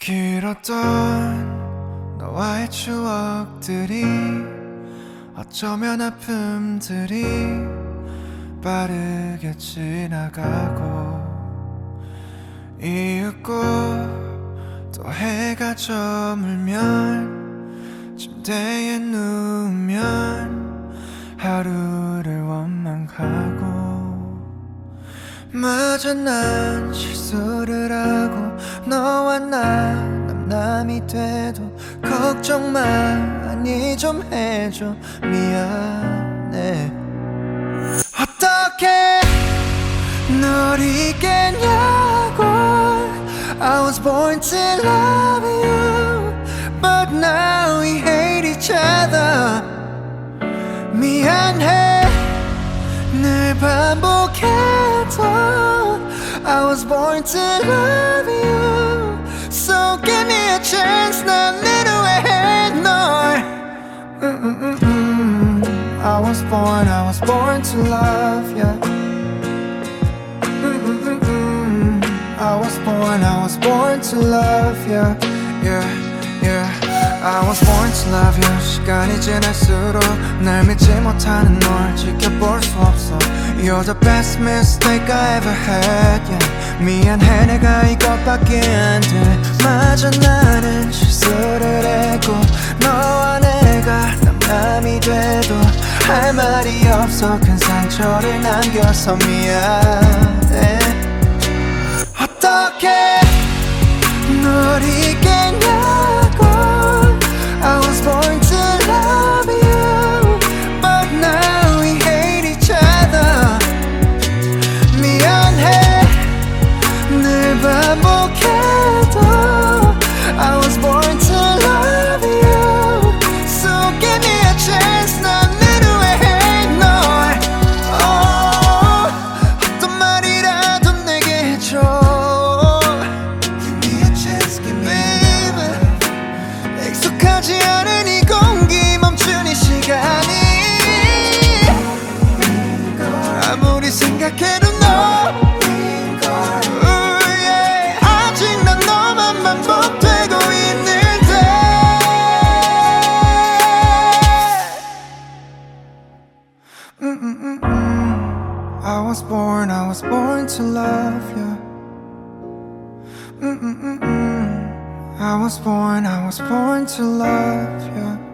길었던 너와의 추억들이 어쩌면 아픔들이 빠르게 지나가고 이윽고 또 해가 저물면 침대에 누우면 하루를 원망하고 마저 난 실수를 남남이 돼도 걱정 마니 좀 해줘 미안해 어떻게 널 잊겠냐고 I was born to love you But now we hate each other 미안해 늘 반복해도 I was born to love born, I was born to love you 음, 음, 음, 음. I was born, I was born to love you Yeah, yeah I was born to love you 시간이 지날수록 날 믿지 못하는 널 지켜볼 수 없어 You're the best mistake I ever had yeah. 미안해 내가 이것밖에 안돼 마저 나 할 말이 없어. 큰 상처를 남겨서 미안해 was born, I was born to love you. Mm, mm -mm -mm I was born, I was born to love you.